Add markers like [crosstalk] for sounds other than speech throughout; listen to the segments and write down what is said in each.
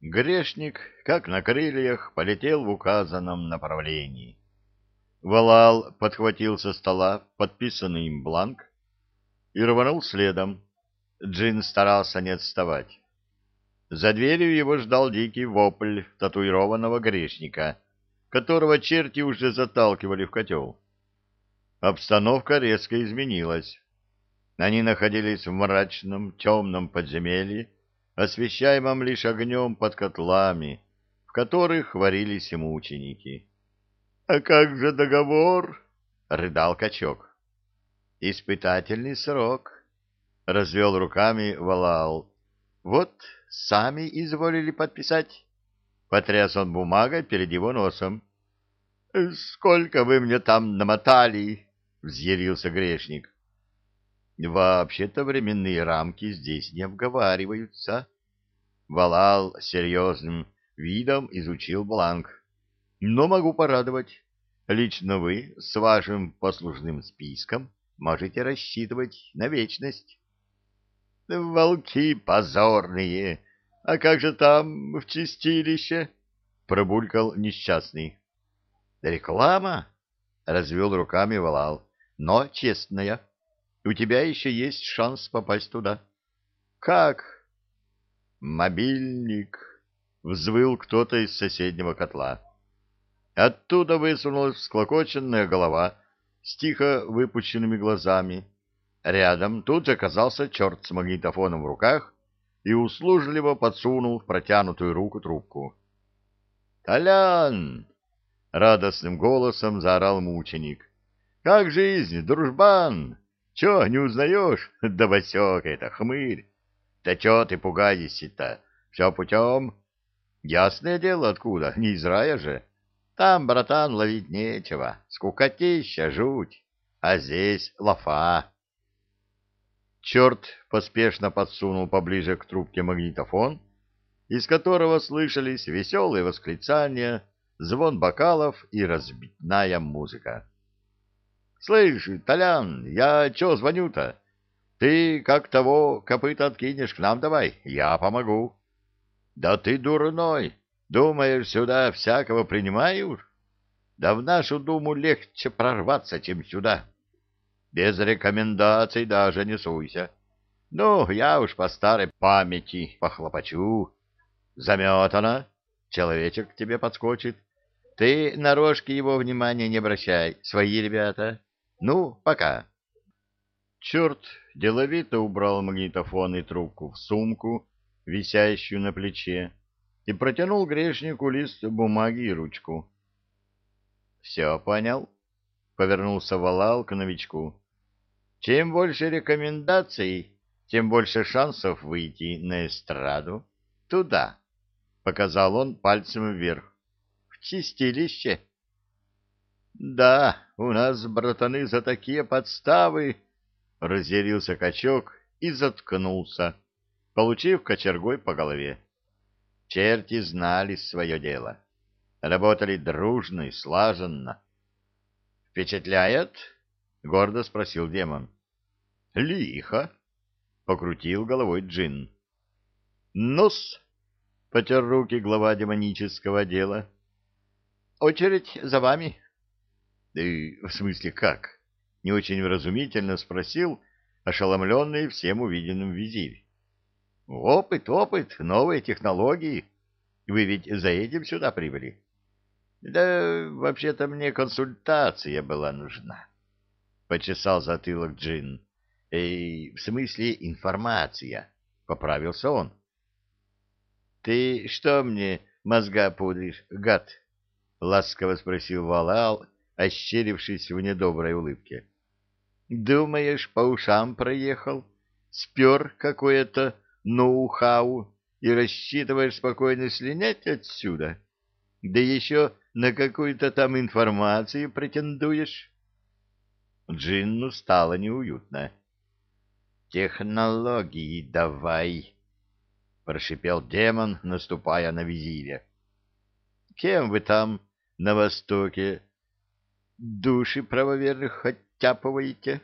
Грешник, как на крыльях, полетел в указанном направлении. Валал подхватил со стола подписанный им бланк и рванул следом. Джин старался не отставать. За дверью его ждал дикий вопль татуированного грешника, которого черти уже заталкивали в котел. Обстановка резко изменилась. Они находились в мрачном, темном подземелье, освещаемом лишь огнем под котлами, в которых варились мученики. — А как же договор? — рыдал качок. — Испытательный срок, — развел руками Валал. — Вот сами изволили подписать. Потряс он бумагой перед его носом. — Сколько вы мне там намотали? — взъярился грешник. Вообще-то временные рамки здесь не обговариваются. Валал серьезным видом изучил бланк. Но могу порадовать. Лично вы с вашим послужным списком можете рассчитывать на вечность. Волки позорные! А как же там в чистилище? Пробулькал несчастный. Реклама? Развел руками Валал. Но честная. У тебя еще есть шанс попасть туда. Как? Мобильник. Взвыл кто-то из соседнего котла. Оттуда высунулась всклокоченная голова с тихо выпущенными глазами. Рядом тут же оказался черт с магнитофоном в руках и услужливо подсунул в протянутую руку трубку. «Толян!» — радостным голосом заорал мученик. «Как жизнь, дружбан? Че, не узнаешь? [laughs] Да Васек это, хмырь! Да че ты пугаешься-то? Все путем? Ясное дело, откуда, не из рая же. Там, братан, ловить нечего, скукотища, жуть, а здесь лафа». Черт поспешно подсунул поближе к трубке магнитофон, из которого слышались веселые восклицания, звон бокалов и разбитная музыка. — Слышь, Толян, я чё звоню-то? Ты, как того, копыта откинешь к нам давай, я помогу. — Да ты дурной, думаешь, сюда всякого принимают? Да в нашу думу легче прорваться, чем сюда. Без рекомендаций даже не суйся. Ну, я уж по старой памяти похлопочу. Заметано. Человечек к тебе подскочит. Ты на рожки его внимания не обращай, свои ребята. Ну, пока. Черт деловито убрал магнитофон и трубку в сумку, висящую на плече, и протянул грешнику лист бумаги и ручку. — Все понял? — повернулся Валал к новичку. — Чем больше рекомендаций, тем больше шансов выйти на эстраду. Туда, — показал он пальцем вверх, — в чистилище. Да, у нас, братаны, за такие подставы... Разъярился качок и заткнулся, получив кочергой по голове. Черти знали свое дело. Работали дружно и слаженно. «Впечатляет?» — гордо спросил демон. «Лихо!» — покрутил головой джин. «Ну-с!» — потер руки глава демонического дела. «Очередь за вами!» «Ты в смысле как?» — не очень вразумительно спросил ошеломленный всем увиденным визирь. «Опыт, опыт, новые технологии. Вы ведь за этим сюда прибыли?» «Да вообще-то мне консультация была нужна», — почесал затылок Джин. «Эй, в смысле информация», — поправился он. «Ты что мне мозга пудришь, гад?» — ласково спросил Валал, ощерившись в недоброй улыбке. «Думаешь, по ушам проехал? Спер какое-то ноу-хау и рассчитываешь спокойно слинять отсюда? Да еще на какую-то там информацию претендуешь?» Джинну стало неуютно. «Технологии давай!» — прошипел демон, наступая на визиря. «Кем вы там на Востоке души правоверных оттяпываете?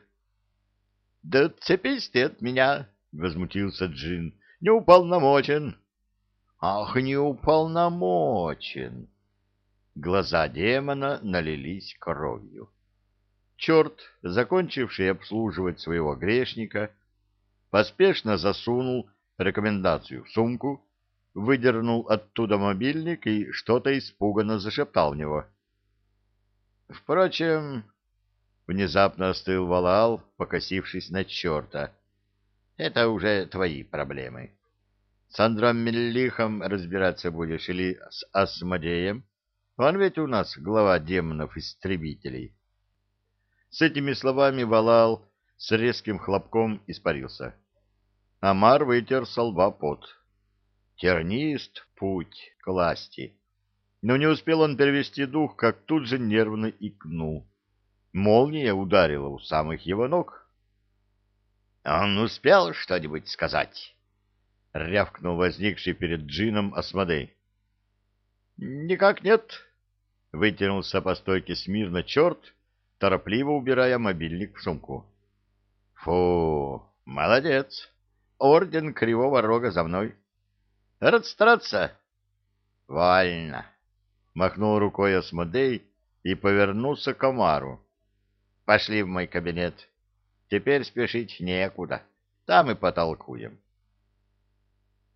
— Да цепись ты от меня, — возмутился Джин, — не уполномочен. — Ах, не уполномочен! Глаза демона налились кровью. Черт, закончивший обслуживать своего грешника, поспешно засунул рекомендацию в сумку, выдернул оттуда мобильник и что-то испуганно зашептал в него. Впрочем, внезапно остыл Валал, покосившись на черта. Это уже твои проблемы. С Андром Меллихом разбираться будешь или с Асмодеем? Он ведь у нас глава демонов-истребителей. С этими словами Валал с резким хлопком испарился. Амар вытер со лба пот. Тернист путь к власти. Но не успел он перевести дух, как тут же нервно икнул. Молния ударила у самых его ног. — Он успел что-нибудь сказать? — рявкнул возникший перед джином Асмодей. — Никак нет, — вытянулся по стойке смирно черт, торопливо убирая мобильник в сумку. — Фу, молодец. Орден Кривого Рога за мной. — Рад стараться. — Вольно, — махнул рукой Асмодей и повернулся к Комару. — Пошли в мой кабинет. Теперь спешить некуда. Там и потолкуем.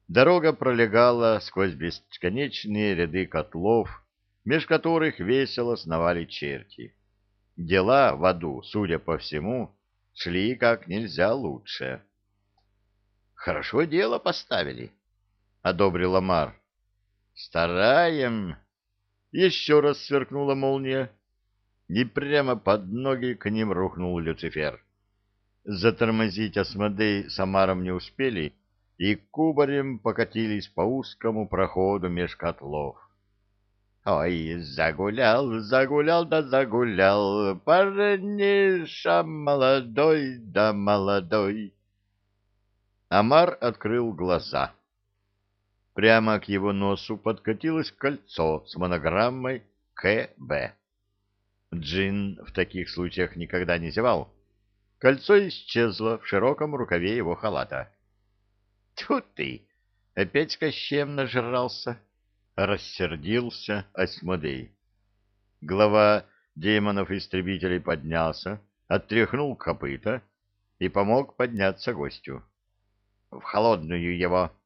Дорога пролегала сквозь бесконечные ряды котлов, меж которых весело сновали черти. Дела в аду, судя по всему, шли как нельзя лучше. — Хорошо дело поставили, — одобрил Амар. — Стараем. Еще раз сверкнула молния, и прямо под ноги к ним рухнул Люцифер. Затормозить Асмодей с Амаром не успели, и кубарем покатились по узкому проходу меж котлов. Ой, загулял, загулял, да загулял, парниша молодой, да молодой. Амар открыл глаза. Прямо к его носу подкатилось кольцо с монограммой КБ. Джин в таких случаях никогда не зевал. Кольцо исчезло в широком рукаве его халата. — Тьфу ты! Опять кощем нажрался! — рассердился Осмодей. Глава демонов-истребителей поднялся, оттряхнул копыта и помог подняться гостю. — В холодную его! —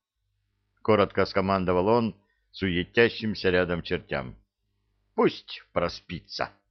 коротко скомандовал он суетящимся рядом чертям. — Пусть проспится! —